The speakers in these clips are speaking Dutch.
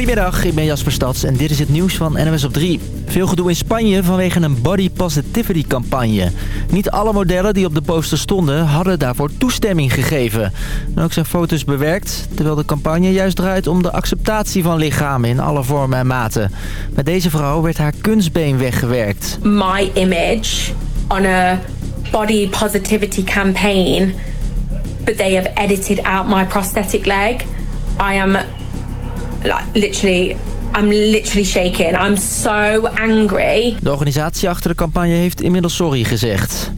Goedemiddag, ik ben Jasper Stads en dit is het nieuws van NWS op 3. Veel gedoe in Spanje vanwege een body positivity campagne. Niet alle modellen die op de poster stonden hadden daarvoor toestemming gegeven. En ook zijn foto's bewerkt, terwijl de campagne juist draait om de acceptatie van lichamen in alle vormen en maten. Met deze vrouw werd haar kunstbeen weggewerkt. My image on a body positivity campaign, but they have edited out my prosthetic leg. I am like literally I'm literally shaking. I'm so angry. De organisatie achter de campagne heeft inmiddels sorry gezegd.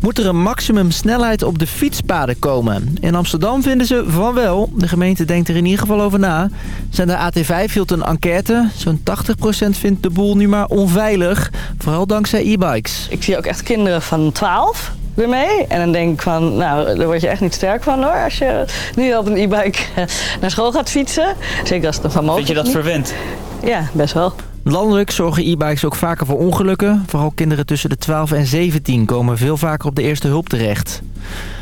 Moet er een maximumsnelheid op de fietspaden komen? In Amsterdam vinden ze van wel. De gemeente denkt er in ieder geval over na. Zender AT5 hield een enquête. Zo'n 80% vindt de boel nu maar onveilig. Vooral dankzij e-bikes. Ik zie ook echt kinderen van 12 weer mee. En dan denk ik van, nou, daar word je echt niet sterk van hoor. Als je nu op een e-bike naar school gaat fietsen. Zeker als het nog van mogelijk Vind je dat verwend? Ja, best wel. Landelijk zorgen e-bikes ook vaker voor ongelukken. Vooral kinderen tussen de 12 en 17 komen veel vaker op de eerste hulp terecht.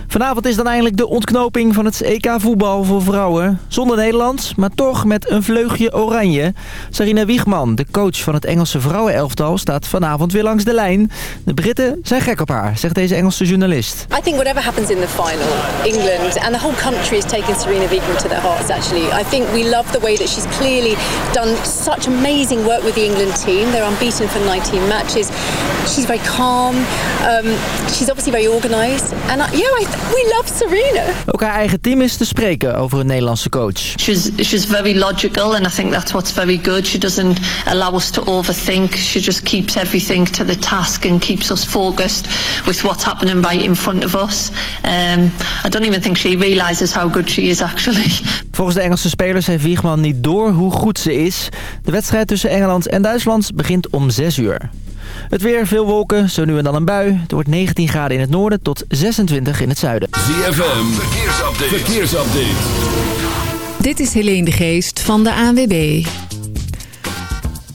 Vanavond is dan eindelijk de ontknoping van het EK voetbal voor vrouwen. Zonder Nederland, maar toch met een vleugje oranje. Sarina Wiegman, de coach van het Engelse vrouwenelftal, staat vanavond weer langs de lijn. De Britten zijn gek op haar, zegt deze Engelse journalist. I think whatever happens in the final, England and the whole country is taking Serena Wiegman to their hearts actually. I think we love the way that she's clearly done such amazing work with the England team. They're unbeaten for 19 matches. She's very calm. Um, she's obviously very organised. And yeah, I, we love Serena. Ook haar eigen team is te spreken over een Nederlandse coach. She's she's very logical, and I think that's what's very good. She doesn't allow us to overthink. She just keeps everything to the task and keeps us focused with what's happening right in front of us. Um, I don't even think she realizes how good she is actually. Volgens de Engelse spelers heeft Wiegman niet door hoe goed ze is. De wedstrijd tussen Engeland en Duitsland begint om 6 uur. Het weer, veel wolken, zo nu en dan een bui. Het wordt 19 graden in het noorden tot 26 in het zuiden. ZFM, verkeersupdate. verkeersupdate. Dit is Helene de Geest van de ANWB.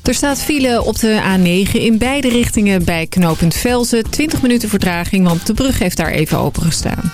Er staat file op de A9 in beide richtingen bij knooppunt Velzen. 20 minuten vertraging, want de brug heeft daar even opengestaan.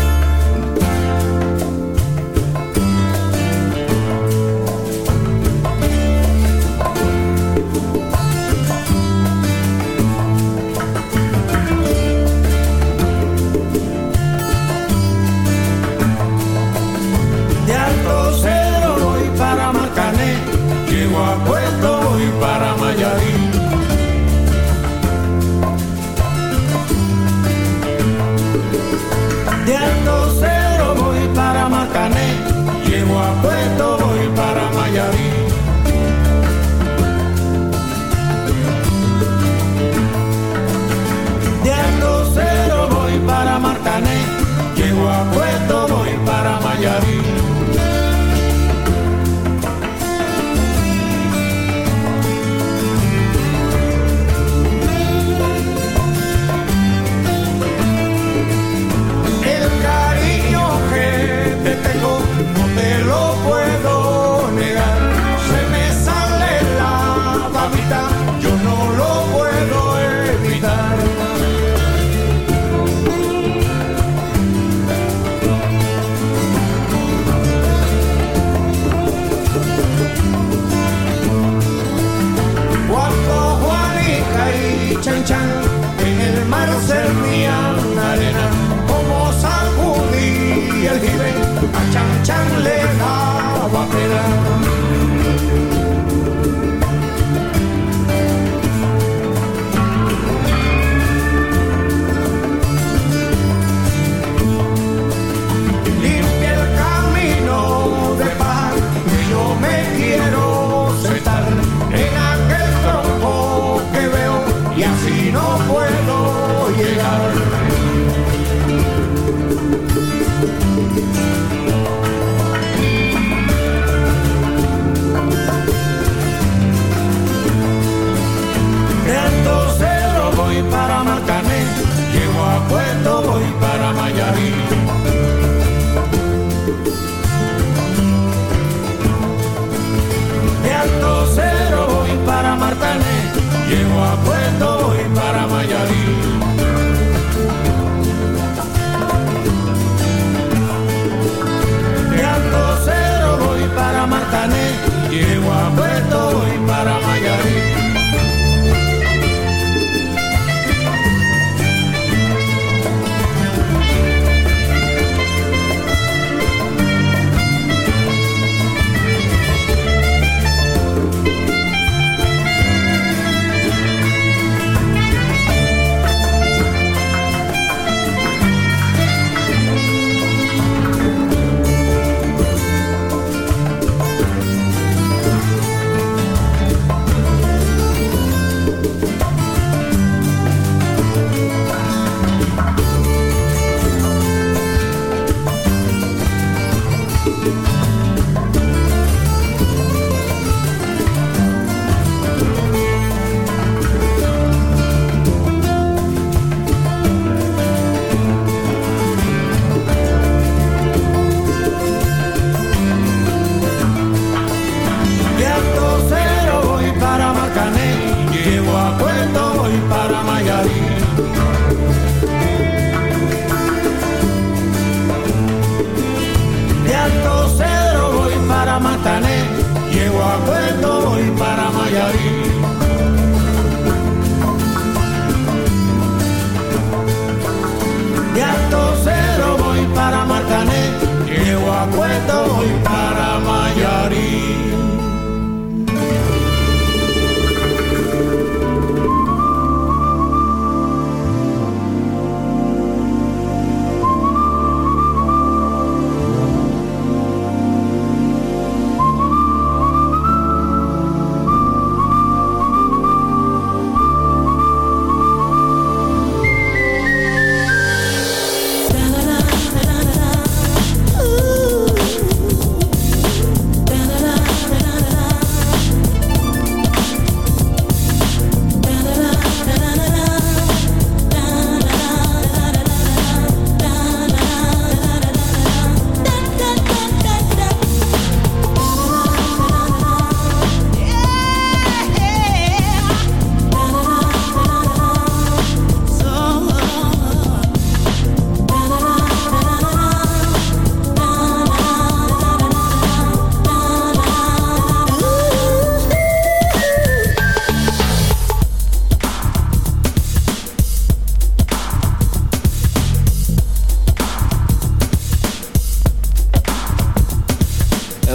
dejar ser ni arena como sacudí el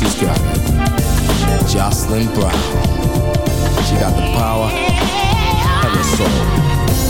she's it. Jocelyn Brown, she got the power and the soul.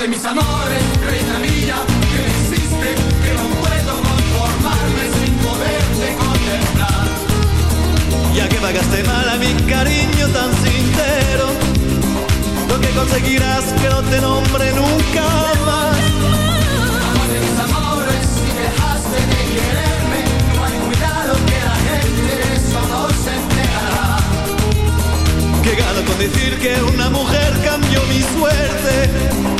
De mis amores, reina mía, que me hiciste que no puedo conformarme sin poderte contemplar. Ya que pagaste mal a mi cariño tan sincero, lo que conseguirás que no te nombre nunca más. Amor de mis amores, si dejaste de quererme, no hay cuidado que la gente de eso no se enterará. Que gano con decir que una mujer cambió mi suerte.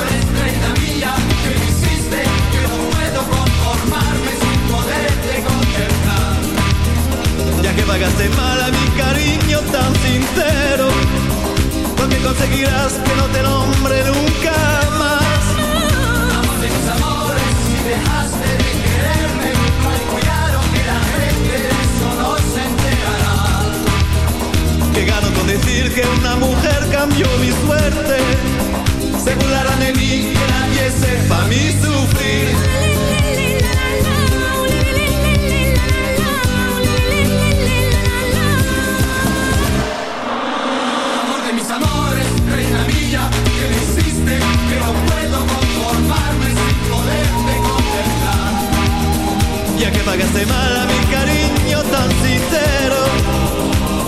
Que pagaste mal a mi cariño tan sincero, lo que conseguirás que no te nombre nunca más. Amor de mis amores, si dejaste de quererme, cuidado que la gente de eso no se enterará. Que gano con decir que una mujer cambió mi suerte. Se burlarán de mí, que nadie sepa mi sufrir. ya que pagaste mal a mi cariño tan sincero.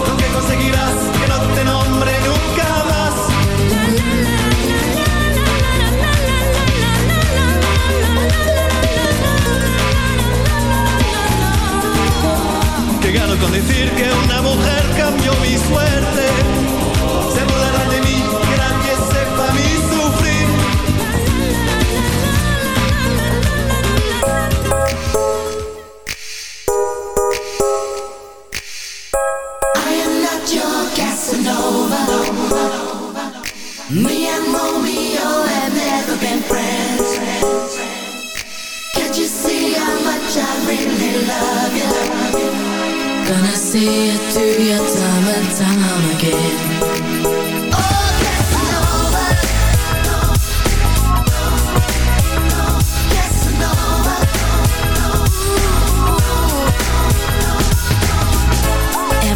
Aunque conseguirás que no te nombre nunca más. Que gano con decir que una mujer cambió mi suerte Casanova. Me and Romeo have never been friends. Can't you see how much I really love you? Gonna see it through your time and time again.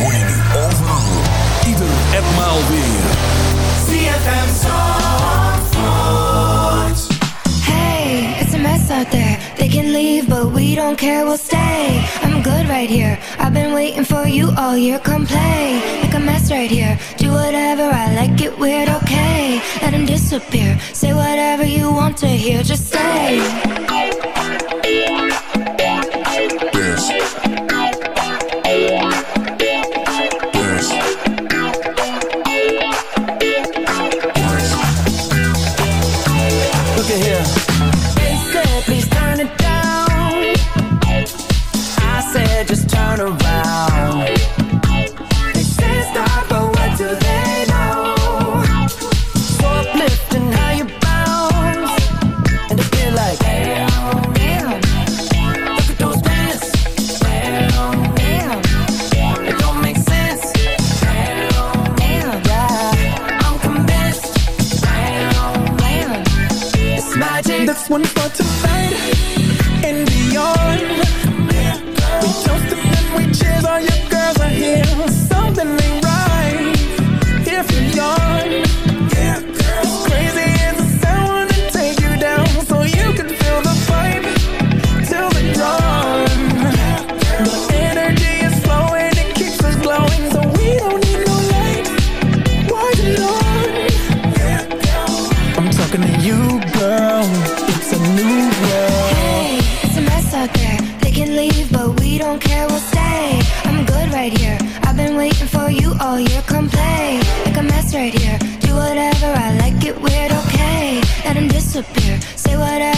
hoor je nu overal. Ieder en maal weer. Zandvoort. Hey, it's a mess out there. They can leave, but we don't care, we'll stay. I'm good right here. I've been waiting for you all year. Come play, make a mess right here. Do whatever, I like it weird, okay. Let them disappear. Say whatever you want to hear, just say.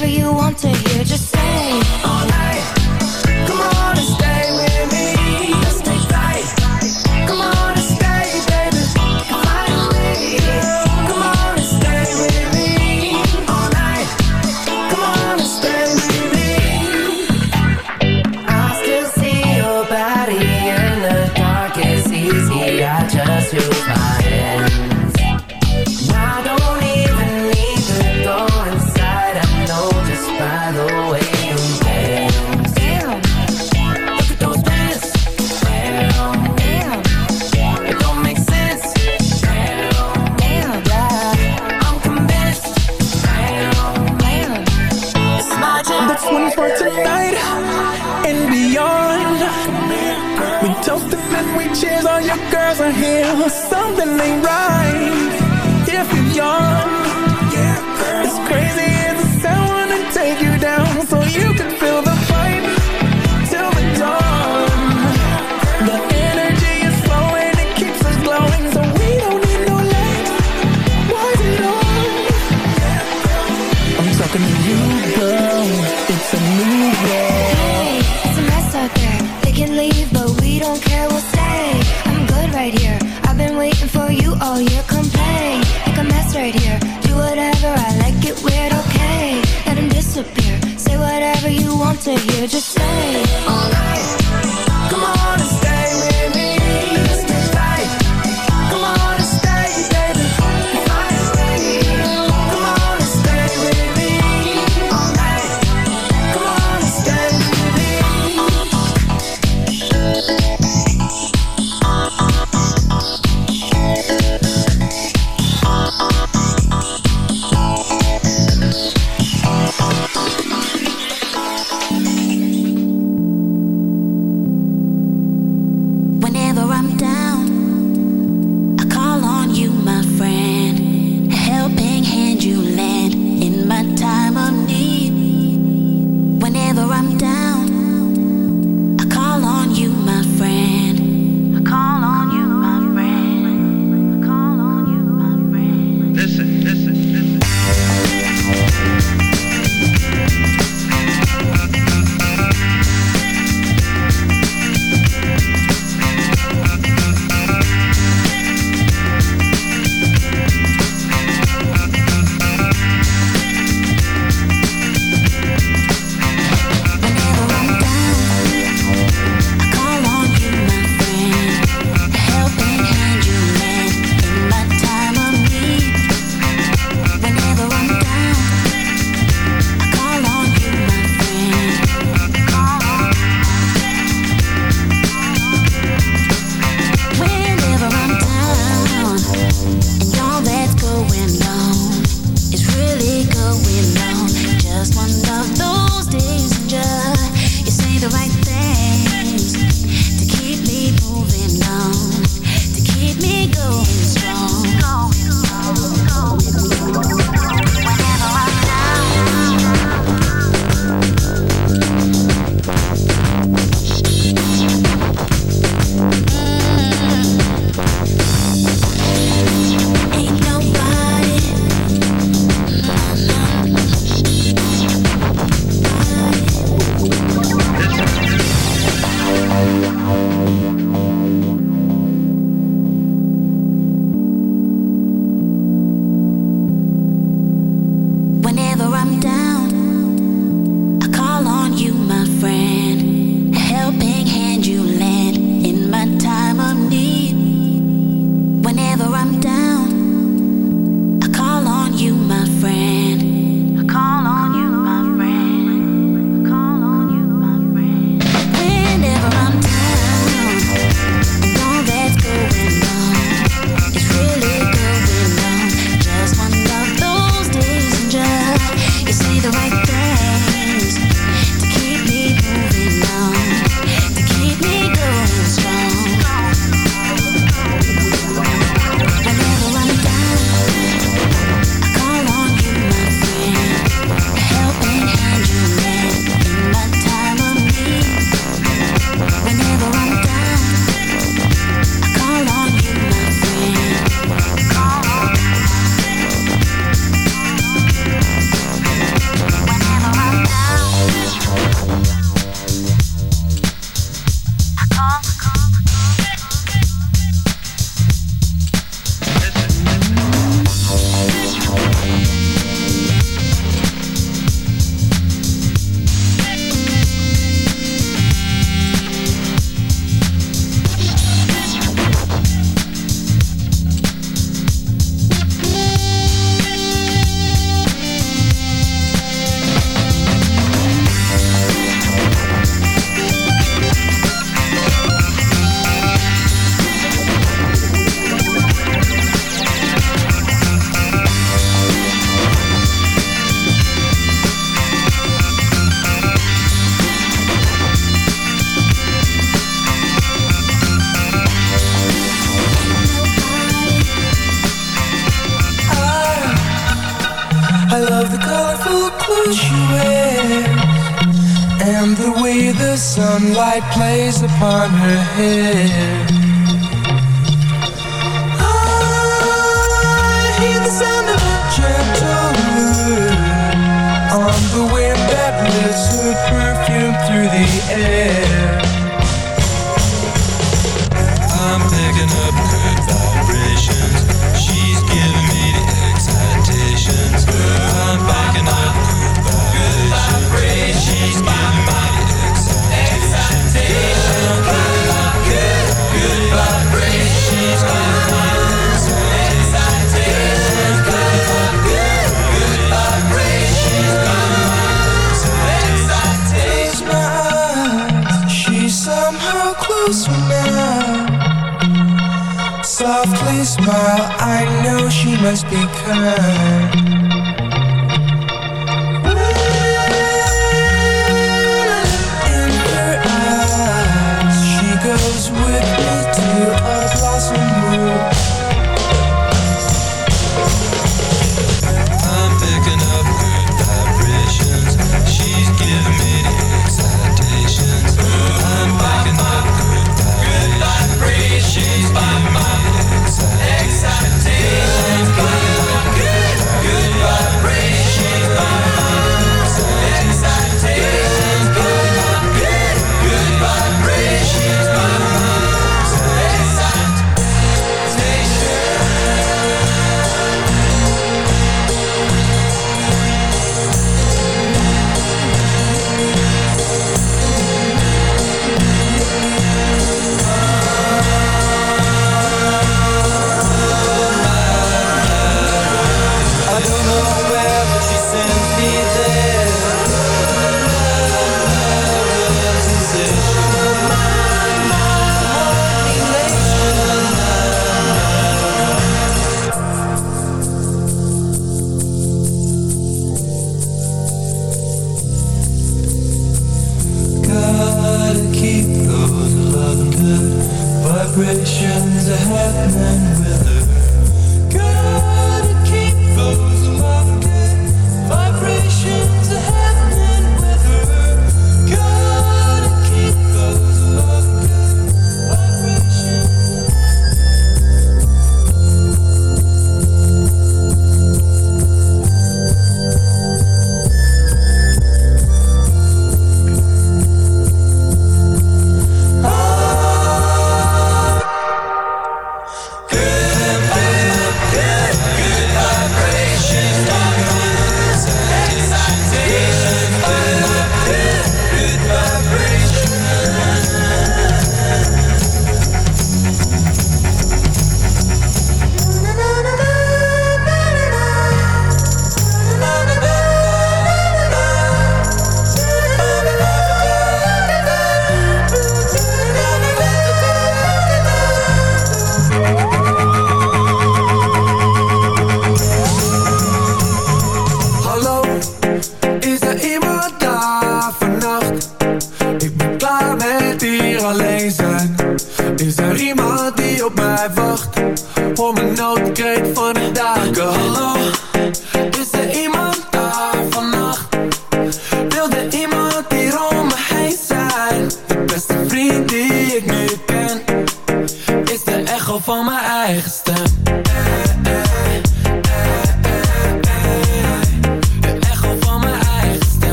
Whatever you want to hear. Just sunlight plays upon her hair. has become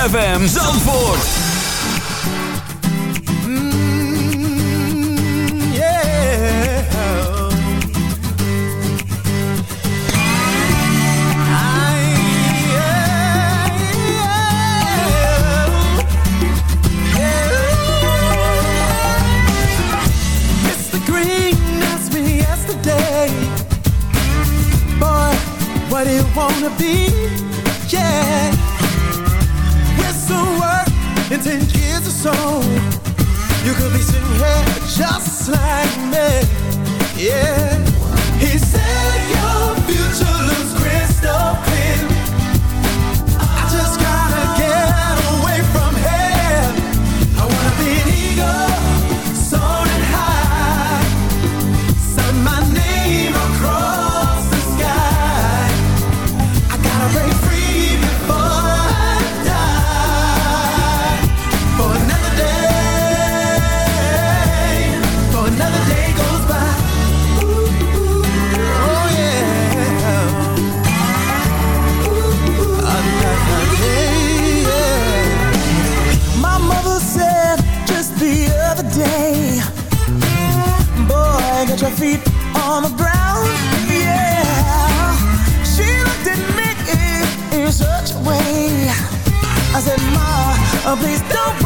ZFM Zandvoort. Oh, please don't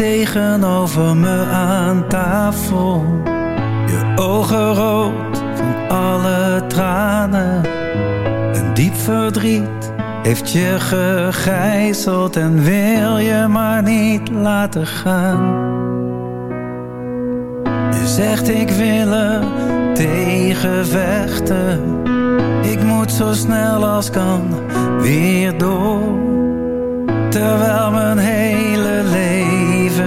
tegenover me aan tafel. Je ogen rood van alle tranen. Een diep verdriet heeft je gegijzeld en wil je maar niet laten gaan. Je zegt ik wil er tegen vechten. Ik moet zo snel als kan weer door. Terwijl mijn hele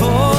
for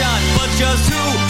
shot, but just who